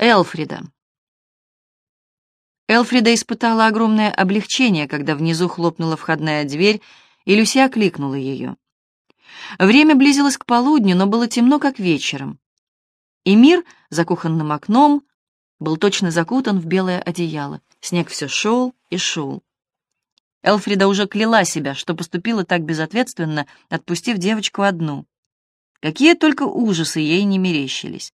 Элфрида. Элфрида испытала огромное облегчение, когда внизу хлопнула входная дверь, и Люси окликнула ее. Время близилось к полудню, но было темно, как вечером. И мир за кухонным окном был точно закутан в белое одеяло. Снег все шел и шел. Элфрида уже кляла себя, что поступила так безответственно, отпустив девочку одну. Какие только ужасы ей не мерещились.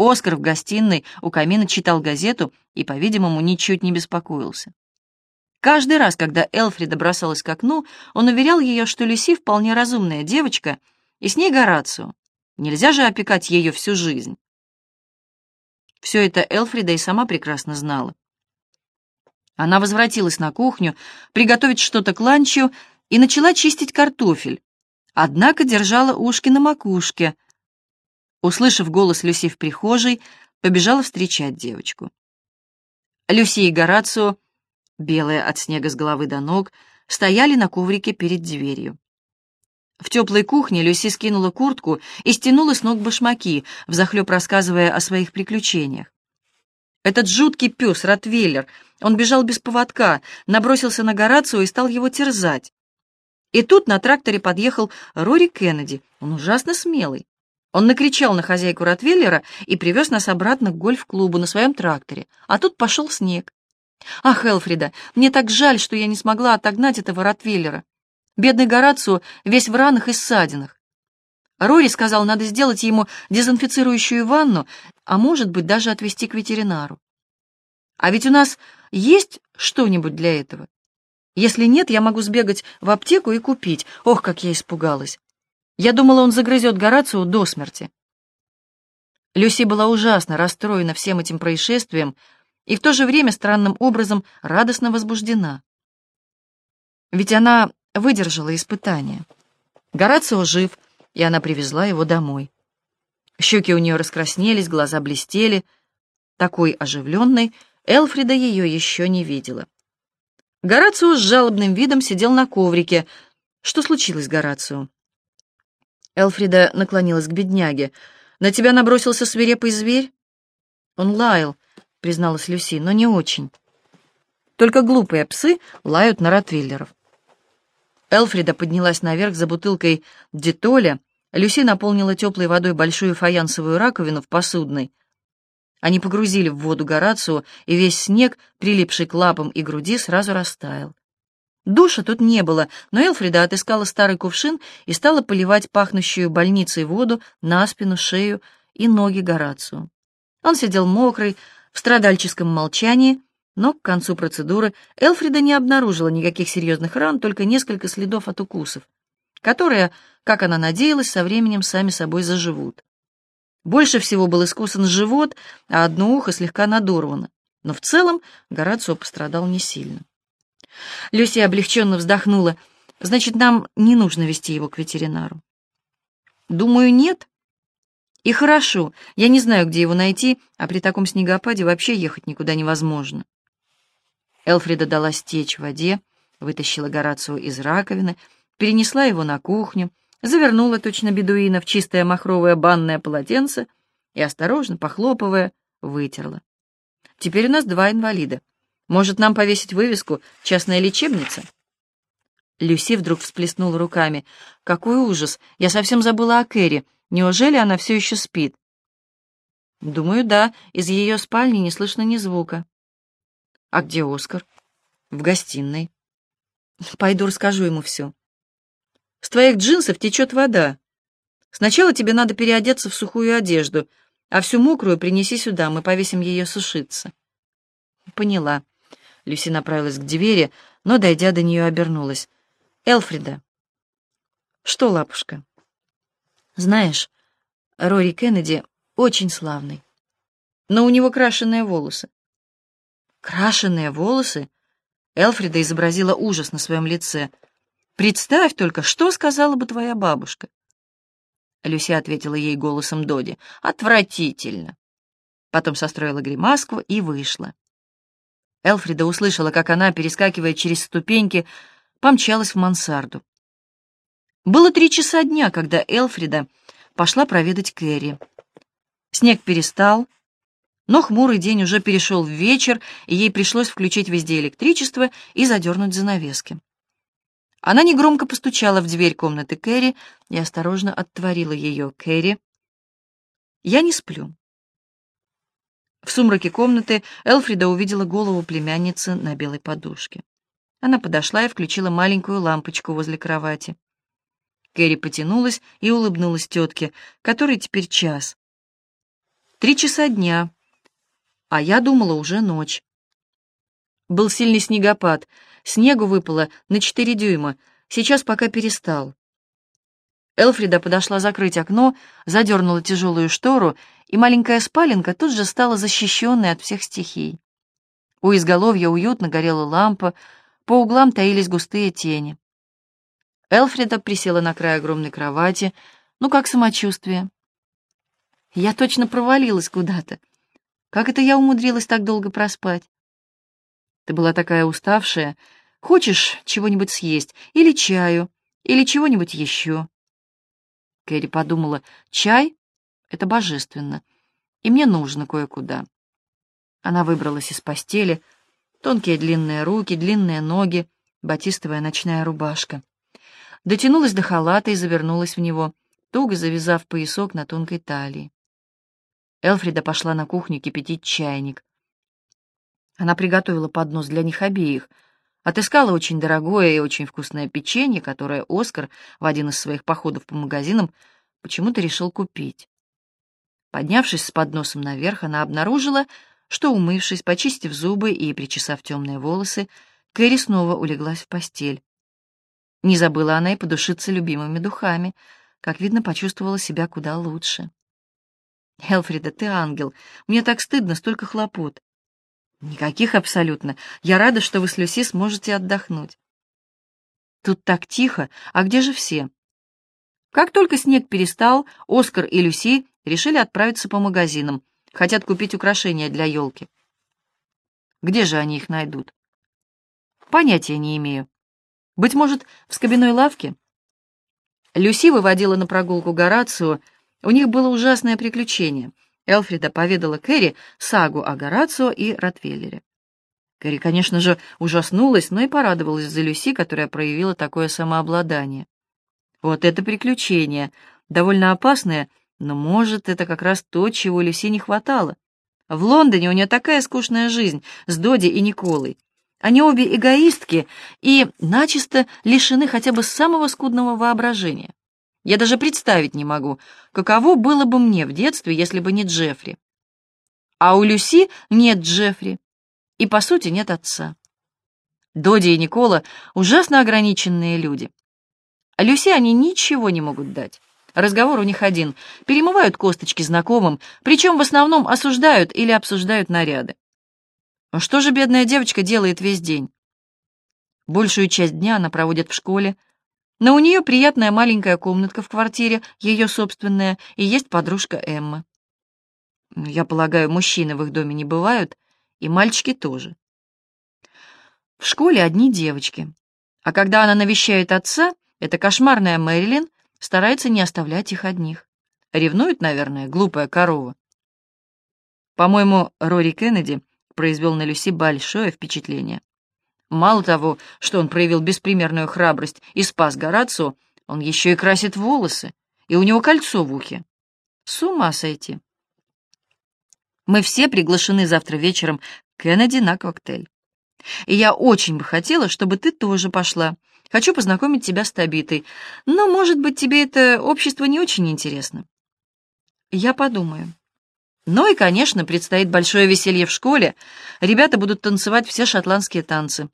Оскар в гостиной у камина читал газету и, по-видимому, ничуть не беспокоился. Каждый раз, когда Элфрида бросалась к окну, он уверял ее, что Люси вполне разумная девочка, и с ней Горацио. Нельзя же опекать ее всю жизнь. Все это Элфрида и сама прекрасно знала. Она возвратилась на кухню, приготовить что-то к ланчу и начала чистить картофель, однако держала ушки на макушке — Услышав голос Люси в прихожей, побежала встречать девочку. Люси и Горацио, белые от снега с головы до ног, стояли на коврике перед дверью. В теплой кухне Люси скинула куртку и стянула с ног башмаки, взахлеб рассказывая о своих приключениях. Этот жуткий пес, Ротвейлер, он бежал без поводка, набросился на Горацио и стал его терзать. И тут на тракторе подъехал Рори Кеннеди, он ужасно смелый. Он накричал на хозяйку Ротвейлера и привез нас обратно к гольф-клубу на своем тракторе, а тут пошел снег. Ах, Элфрида, мне так жаль, что я не смогла отогнать этого Ротвейлера. Бедный Горацио весь в ранах и ссадинах. Рори сказал, надо сделать ему дезинфицирующую ванну, а может быть, даже отвезти к ветеринару. А ведь у нас есть что-нибудь для этого? Если нет, я могу сбегать в аптеку и купить. Ох, как я испугалась. Я думала, он загрызет Горацио до смерти. Люси была ужасно расстроена всем этим происшествием и в то же время странным образом радостно возбуждена. Ведь она выдержала испытание. Горацио жив, и она привезла его домой. Щеки у нее раскраснелись, глаза блестели. Такой оживленной Элфрида ее еще не видела. Горацио с жалобным видом сидел на коврике. Что случилось, Горацио? Элфрида наклонилась к бедняге. «На тебя набросился свирепый зверь?» «Он лаял», — призналась Люси, — «но не очень. Только глупые псы лают на ротвейлеров». Элфрида поднялась наверх за бутылкой детоля. Люси наполнила теплой водой большую фаянсовую раковину в посудной. Они погрузили в воду Горацию, и весь снег, прилипший к лапам и груди, сразу растаял. Душа тут не было, но Элфрида отыскала старый кувшин и стала поливать пахнущую больницей воду на спину, шею и ноги Горацию. Он сидел мокрый, в страдальческом молчании, но к концу процедуры Элфрида не обнаружила никаких серьезных ран, только несколько следов от укусов, которые, как она надеялась, со временем сами собой заживут. Больше всего был искусан живот, а одно ухо слегка надорвано, но в целом Горацио пострадал не сильно. Люси облегченно вздохнула. «Значит, нам не нужно вести его к ветеринару». «Думаю, нет». «И хорошо. Я не знаю, где его найти, а при таком снегопаде вообще ехать никуда невозможно». Элфрида дала стечь в воде, вытащила Горацио из раковины, перенесла его на кухню, завернула точно бедуина в чистое махровое банное полотенце и, осторожно похлопывая, вытерла. Теперь у нас два инвалида. Может, нам повесить вывеску «Частная лечебница»?» Люси вдруг всплеснула руками. «Какой ужас! Я совсем забыла о Кэрри. Неужели она все еще спит?» «Думаю, да. Из ее спальни не слышно ни звука». «А где Оскар?» «В гостиной». «Пойду расскажу ему все». «С твоих джинсов течет вода. Сначала тебе надо переодеться в сухую одежду, а всю мокрую принеси сюда, мы повесим ее сушиться». «Поняла». Люси направилась к двери, но, дойдя до нее, обернулась. «Элфрида». «Что, лапушка?» «Знаешь, Рори Кеннеди очень славный, но у него крашеные волосы». «Крашеные волосы?» Элфрида изобразила ужас на своем лице. «Представь только, что сказала бы твоя бабушка?» Люси ответила ей голосом Доди. «Отвратительно!» Потом состроила гримаску и вышла. Элфрида услышала, как она, перескакивая через ступеньки, помчалась в мансарду. Было три часа дня, когда Элфрида пошла проведать Кэрри. Снег перестал, Но хмурый день уже перешел в вечер, и ей пришлось включить везде электричество и задернуть занавески. Она негромко постучала в дверь комнаты Кэрри и осторожно оттворила ее. «Кэрри, я не сплю». В сумраке комнаты Элфрида увидела голову племянницы на белой подушке. Она подошла и включила маленькую лампочку возле кровати. Кэрри потянулась и улыбнулась тетке, которой теперь час. Три часа дня, а я думала уже ночь. Был сильный снегопад, снегу выпало на четыре дюйма, сейчас пока перестал. Элфрида подошла закрыть окно, задернула тяжелую штору, и маленькая спаленка тут же стала защищенной от всех стихий. У изголовья уютно горела лампа, по углам таились густые тени. Элфрида присела на край огромной кровати. «Ну, как самочувствие?» «Я точно провалилась куда-то. Как это я умудрилась так долго проспать?» «Ты была такая уставшая. Хочешь чего-нибудь съесть? Или чаю? Или чего-нибудь еще?» Кэрри подумала, «Чай — это божественно, и мне нужно кое-куда». Она выбралась из постели, тонкие длинные руки, длинные ноги, батистовая ночная рубашка дотянулась до халата и завернулась в него, туго завязав поясок на тонкой талии. Элфрида пошла на кухню кипятить чайник. Она приготовила поднос для них обеих, отыскала очень дорогое и очень вкусное печенье, которое Оскар в один из своих походов по магазинам почему-то решил купить. Поднявшись с подносом наверх, она обнаружила, что, умывшись, почистив зубы и причесав темные волосы, Кэрри снова улеглась в постель. Не забыла она и подушиться любимыми духами. Как видно, почувствовала себя куда лучше. «Элфрида, ты ангел. Мне так стыдно, столько хлопот». «Никаких абсолютно. Я рада, что вы с Люси сможете отдохнуть». «Тут так тихо. А где же все?» Как только снег перестал, Оскар и Люси решили отправиться по магазинам. Хотят купить украшения для елки. Где же они их найдут? Понятия не имею. Быть может, в скобяной лавке? Люси выводила на прогулку Горацио. У них было ужасное приключение. Элфрида поведала Кэрри сагу о Горацио и Ротвейлере. Кэрри, конечно же, ужаснулась, но и порадовалась за Люси, которая проявила такое самообладание. Вот это приключение, довольно опасное, но, может, это как раз то, чего Люси не хватало. В Лондоне у нее такая скучная жизнь с Доди и Николой. Они обе эгоистки и начисто лишены хотя бы самого скудного воображения. Я даже представить не могу, каково было бы мне в детстве, если бы не Джеффри. А у Люси нет Джеффри, и, по сути, нет отца. Доди и Никола — ужасно ограниченные люди. А Люси они ничего не могут дать. Разговор у них один. Перемывают косточки знакомым, причем в основном осуждают или обсуждают наряды. Что же бедная девочка делает весь день? Большую часть дня она проводит в школе, но у нее приятная маленькая комнатка в квартире, ее собственная, и есть подружка Эмма. Я полагаю, мужчины в их доме не бывают, и мальчики тоже. В школе одни девочки, а когда она навещает отца, эта кошмарная Мэрилин старается не оставлять их одних. Ревнует, наверное, глупая корова. По-моему, Рори Кеннеди произвел на Люси большое впечатление. Мало того, что он проявил беспримерную храбрость и спас Горацио, он еще и красит волосы, и у него кольцо в ухе. С ума сойти. Мы все приглашены завтра вечером к Кеннеди на коктейль. И я очень бы хотела, чтобы ты тоже пошла. Хочу познакомить тебя с Табитой, но, может быть, тебе это общество не очень интересно. Я подумаю. Ну и, конечно, предстоит большое веселье в школе. Ребята будут танцевать все шотландские танцы.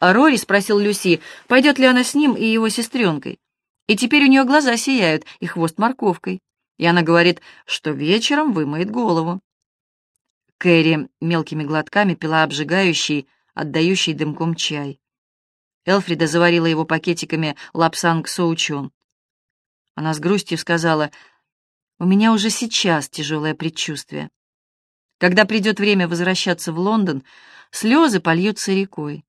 А Рори спросил Люси, пойдет ли она с ним и его сестренкой. И теперь у нее глаза сияют и хвост морковкой. И она говорит, что вечером вымоет голову. Кэрри мелкими глотками пила обжигающий, отдающий дымком чай. Элфрида заварила его пакетиками лапсанг соучон. Она с грустью сказала, у меня уже сейчас тяжелое предчувствие. Когда придет время возвращаться в Лондон, слезы польются рекой.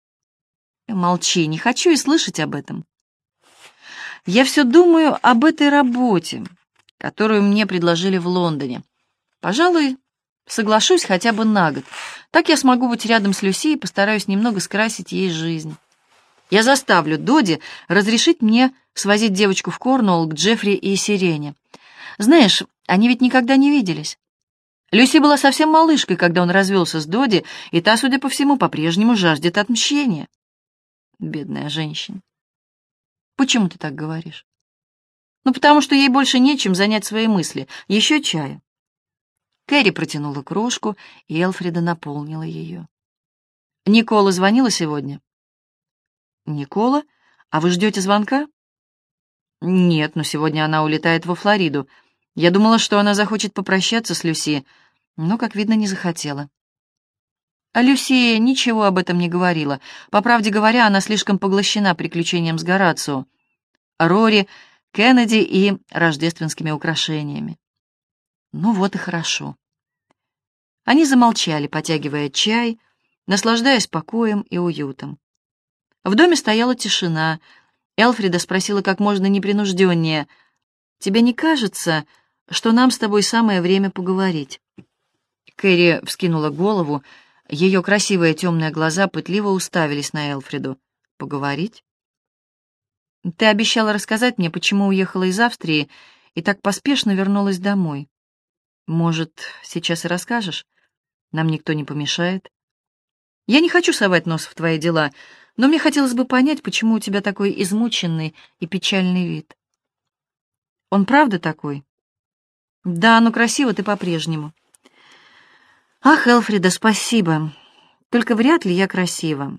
Молчи, не хочу и слышать об этом. Я все думаю об этой работе, которую мне предложили в Лондоне. Пожалуй, Соглашусь хотя бы на год. Так я смогу быть рядом с Люси и постараюсь немного скрасить ей жизнь. Я заставлю Доди разрешить мне свозить девочку в Корнуолл к Джеффри и Сирене. Знаешь, они ведь никогда не виделись. Люси была совсем малышкой, когда он развелся с Доди, и та, судя по всему, по-прежнему жаждет отмщения. Бедная женщина. Почему ты так говоришь? Ну, потому что ей больше нечем занять свои мысли. Еще чаю. Кэрри протянула кружку, и Элфрида наполнила ее. «Никола звонила сегодня?» «Никола? А вы ждете звонка?» «Нет, но сегодня она улетает во Флориду. Я думала, что она захочет попрощаться с Люси, но, как видно, не захотела». А Люси ничего об этом не говорила. По правде говоря, она слишком поглощена приключением с Горацио, Рори, Кеннеди и рождественскими украшениями. Ну вот и хорошо. Они замолчали, потягивая чай, наслаждаясь покоем и уютом. В доме стояла тишина. Элфрида спросила как можно непринужденнее. «Тебе не кажется, что нам с тобой самое время поговорить?» Кэрри вскинула голову, ее красивые темные глаза пытливо уставились на Элфриду. «Поговорить?» «Ты обещала рассказать мне, почему уехала из Австрии и так поспешно вернулась домой. Может, сейчас и расскажешь? Нам никто не помешает. Я не хочу совать нос в твои дела, но мне хотелось бы понять, почему у тебя такой измученный и печальный вид. Он правда такой? Да, но красиво ты по-прежнему. Ах, Элфрида, спасибо. Только вряд ли я красива.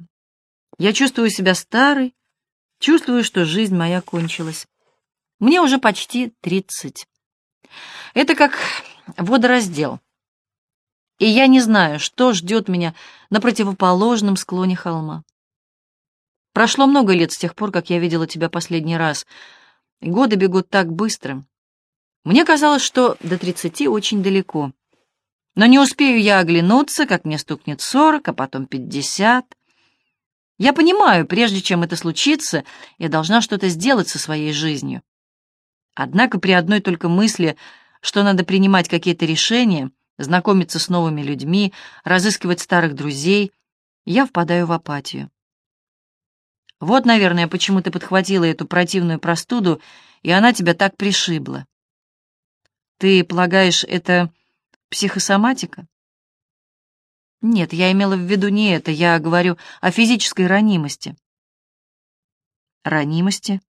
Я чувствую себя старой, чувствую, что жизнь моя кончилась. Мне уже почти тридцать. Это как водораздел и я не знаю, что ждет меня на противоположном склоне холма. Прошло много лет с тех пор, как я видела тебя последний раз, годы бегут так быстро. Мне казалось, что до тридцати очень далеко. Но не успею я оглянуться, как мне стукнет сорок, а потом пятьдесят. Я понимаю, прежде чем это случится, я должна что-то сделать со своей жизнью. Однако при одной только мысли, что надо принимать какие-то решения — знакомиться с новыми людьми, разыскивать старых друзей, я впадаю в апатию. Вот, наверное, почему ты подхватила эту противную простуду, и она тебя так пришибла. Ты полагаешь, это психосоматика? Нет, я имела в виду не это, я говорю о физической ранимости. Ранимости?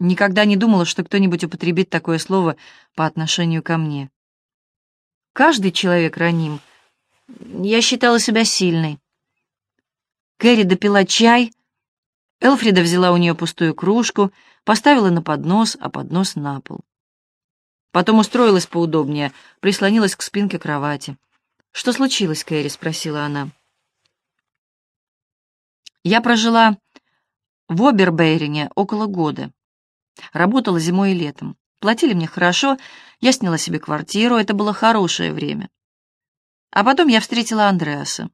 Никогда не думала, что кто-нибудь употребит такое слово по отношению ко мне. Каждый человек раним. Я считала себя сильной. Кэрри допила чай. Элфрида взяла у нее пустую кружку, поставила на поднос, а поднос на пол. Потом устроилась поудобнее, прислонилась к спинке кровати. «Что случилось, Кэрри?» — спросила она. «Я прожила в Обербейрине около года. Работала зимой и летом. Платили мне хорошо, я сняла себе квартиру, это было хорошее время. А потом я встретила Андреаса.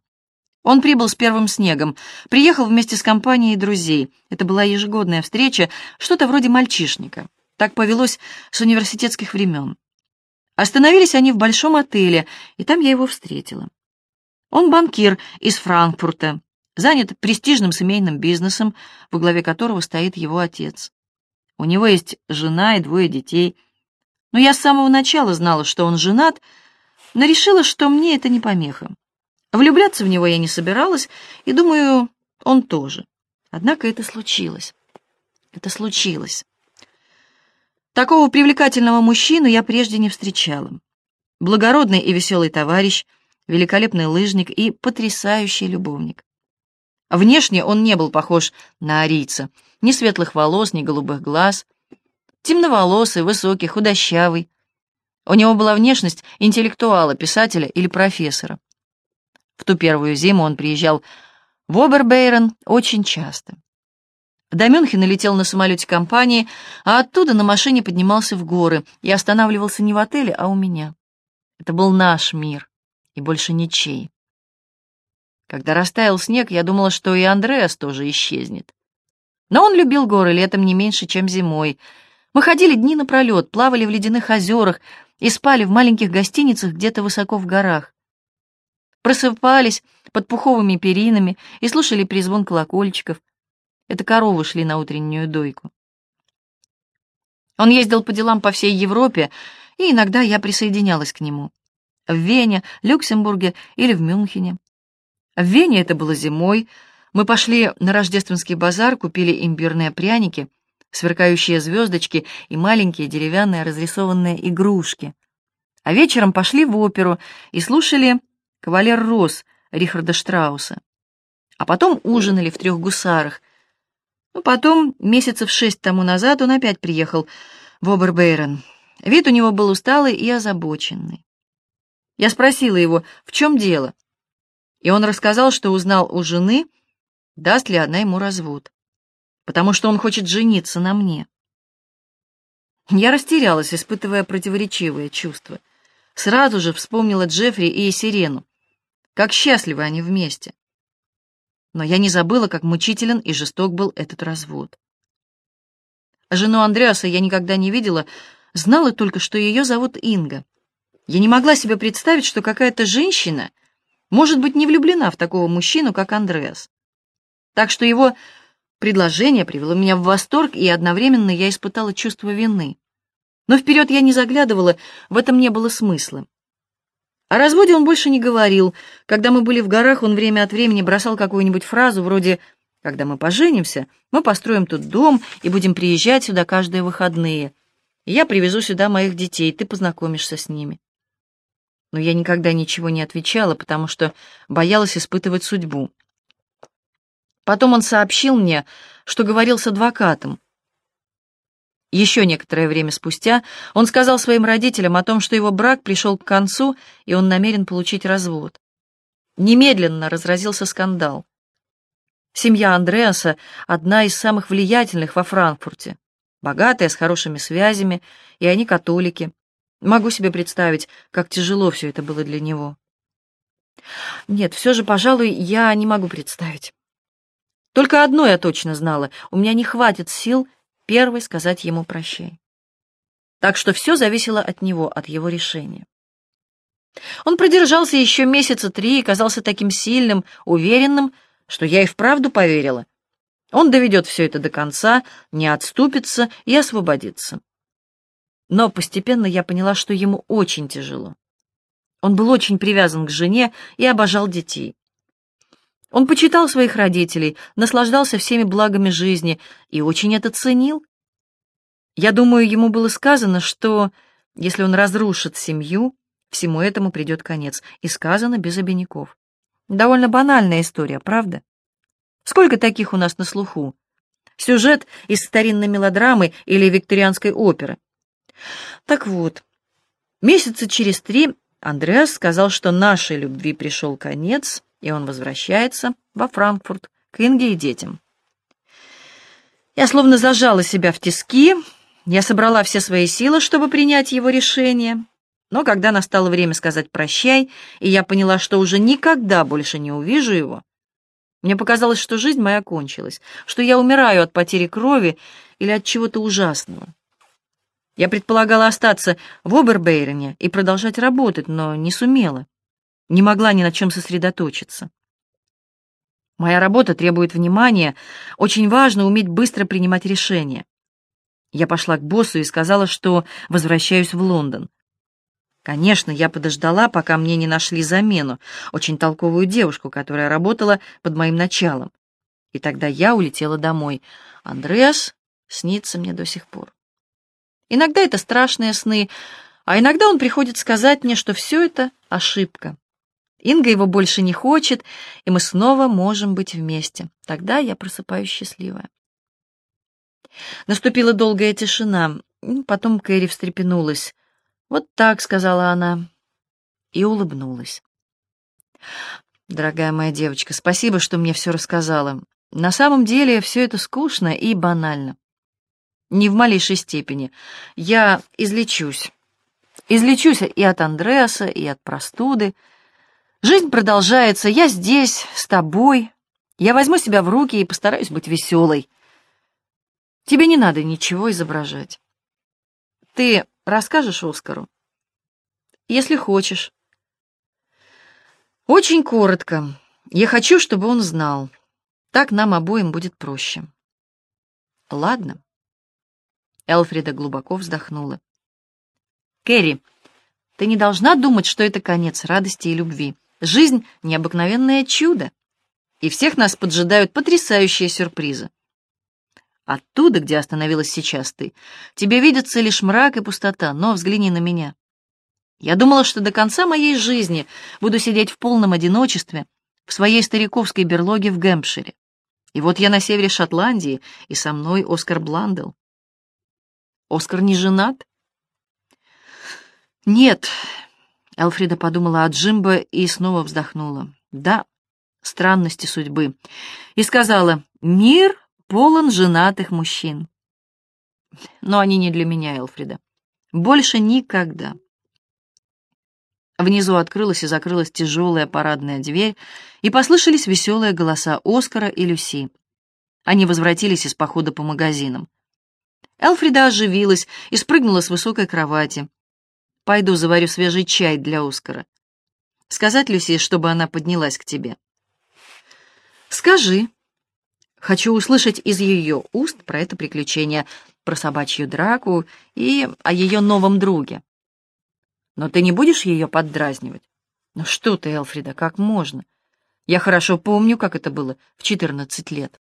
Он прибыл с первым снегом, приехал вместе с компанией друзей. Это была ежегодная встреча, что-то вроде мальчишника. Так повелось с университетских времен. Остановились они в большом отеле, и там я его встретила. Он банкир из Франкфурта, занят престижным семейным бизнесом, во главе которого стоит его отец. У него есть жена и двое детей. Но я с самого начала знала, что он женат, но решила, что мне это не помеха. Влюбляться в него я не собиралась, и, думаю, он тоже. Однако это случилось. Это случилось. Такого привлекательного мужчину я прежде не встречала. Благородный и веселый товарищ, великолепный лыжник и потрясающий любовник. Внешне он не был похож на арийца. Ни светлых волос, ни голубых глаз. Темноволосый, высокий, худощавый. У него была внешность интеллектуала, писателя или профессора. В ту первую зиму он приезжал в Обербейрен очень часто. До Мюнхена летел на самолете компании, а оттуда на машине поднимался в горы и останавливался не в отеле, а у меня. Это был наш мир, и больше ничей. Когда растаял снег, я думала, что и Андреас тоже исчезнет. Но он любил горы летом не меньше, чем зимой. Мы ходили дни напролет, плавали в ледяных озерах, и спали в маленьких гостиницах где-то высоко в горах. Просыпались под пуховыми перинами и слушали призвон колокольчиков. Это коровы шли на утреннюю дойку. Он ездил по делам по всей Европе, и иногда я присоединялась к нему. В Вене, Люксембурге или в Мюнхене. В Вене это было зимой. Мы пошли на рождественский базар, купили имбирные пряники, сверкающие звездочки и маленькие деревянные разрисованные игрушки. А вечером пошли в оперу и слушали «Кавалер Рос» Рихарда Штрауса. А потом ужинали в трех гусарах. Ну, потом, месяцев шесть тому назад, он опять приехал в Обербейрен. Вид у него был усталый и озабоченный. Я спросила его, в чем дело, и он рассказал, что узнал у жены, даст ли она ему развод, потому что он хочет жениться на мне. Я растерялась, испытывая противоречивые чувства. Сразу же вспомнила Джеффри и Сирену. Как счастливы они вместе. Но я не забыла, как мучителен и жесток был этот развод. Жену Андреаса я никогда не видела, знала только, что ее зовут Инга. Я не могла себе представить, что какая-то женщина может быть не влюблена в такого мужчину, как Андреас. Так что его предложение привело меня в восторг, и одновременно я испытала чувство вины. Но вперед я не заглядывала, в этом не было смысла. О разводе он больше не говорил. Когда мы были в горах, он время от времени бросал какую-нибудь фразу вроде «Когда мы поженимся, мы построим тут дом и будем приезжать сюда каждые выходные. Я привезу сюда моих детей, ты познакомишься с ними» но я никогда ничего не отвечала, потому что боялась испытывать судьбу. Потом он сообщил мне, что говорил с адвокатом. Еще некоторое время спустя он сказал своим родителям о том, что его брак пришел к концу, и он намерен получить развод. Немедленно разразился скандал. Семья Андреаса — одна из самых влиятельных во Франкфурте. Богатая, с хорошими связями, и они католики. Могу себе представить, как тяжело все это было для него. Нет, все же, пожалуй, я не могу представить. Только одно я точно знала — у меня не хватит сил первой сказать ему прощай. Так что все зависело от него, от его решения. Он продержался еще месяца три и казался таким сильным, уверенным, что я и вправду поверила. Он доведет все это до конца, не отступится и освободится. Но постепенно я поняла, что ему очень тяжело. Он был очень привязан к жене и обожал детей. Он почитал своих родителей, наслаждался всеми благами жизни и очень это ценил. Я думаю, ему было сказано, что если он разрушит семью, всему этому придет конец, и сказано без обиняков. Довольно банальная история, правда? Сколько таких у нас на слуху? Сюжет из старинной мелодрамы или викторианской оперы. Так вот, месяца через три Андреас сказал, что нашей любви пришел конец, и он возвращается во Франкфурт к Инге и детям. Я словно зажала себя в тиски, я собрала все свои силы, чтобы принять его решение, но когда настало время сказать «прощай», и я поняла, что уже никогда больше не увижу его, мне показалось, что жизнь моя кончилась, что я умираю от потери крови или от чего-то ужасного. Я предполагала остаться в Обербейрене и продолжать работать, но не сумела. Не могла ни на чем сосредоточиться. Моя работа требует внимания, очень важно уметь быстро принимать решения. Я пошла к боссу и сказала, что возвращаюсь в Лондон. Конечно, я подождала, пока мне не нашли замену, очень толковую девушку, которая работала под моим началом. И тогда я улетела домой. Андреас снится мне до сих пор. Иногда это страшные сны, а иногда он приходит сказать мне, что все это ошибка. Инга его больше не хочет, и мы снова можем быть вместе. Тогда я просыпаюсь счастливая. Наступила долгая тишина. Потом Кэрри встрепенулась. «Вот так», — сказала она, и улыбнулась. «Дорогая моя девочка, спасибо, что мне все рассказала. На самом деле все это скучно и банально. Ни в малейшей степени. Я излечусь. Излечусь и от Андреаса, и от простуды. Жизнь продолжается. Я здесь, с тобой. Я возьму себя в руки и постараюсь быть веселой. Тебе не надо ничего изображать. Ты расскажешь Оскару? если хочешь. Очень коротко. Я хочу, чтобы он знал. Так нам обоим будет проще. Ладно. Элфрида глубоко вздохнула. Кэрри, ты не должна думать, что это конец радости и любви. Жизнь — необыкновенное чудо, и всех нас поджидают потрясающие сюрпризы. Оттуда, где остановилась сейчас ты, тебе видится лишь мрак и пустота, но взгляни на меня. Я думала, что до конца моей жизни буду сидеть в полном одиночестве в своей стариковской берлоге в Гэмпшире. И вот я на севере Шотландии, и со мной Оскар Бландел. Оскар не женат? Нет. Элфрида подумала о Джимбо и снова вздохнула. Да, странности судьбы. И сказала, мир полон женатых мужчин. Но они не для меня, Элфрида. Больше никогда. Внизу открылась и закрылась тяжелая парадная дверь, и послышались веселые голоса Оскара и Люси. Они возвратились из похода по магазинам. Элфрида оживилась и спрыгнула с высокой кровати. «Пойду заварю свежий чай для Оскара. Сказать Люси, чтобы она поднялась к тебе?» «Скажи». Хочу услышать из ее уст про это приключение, про собачью драку и о ее новом друге. Но ты не будешь ее поддразнивать? Ну что ты, Элфрида, как можно? Я хорошо помню, как это было в четырнадцать лет.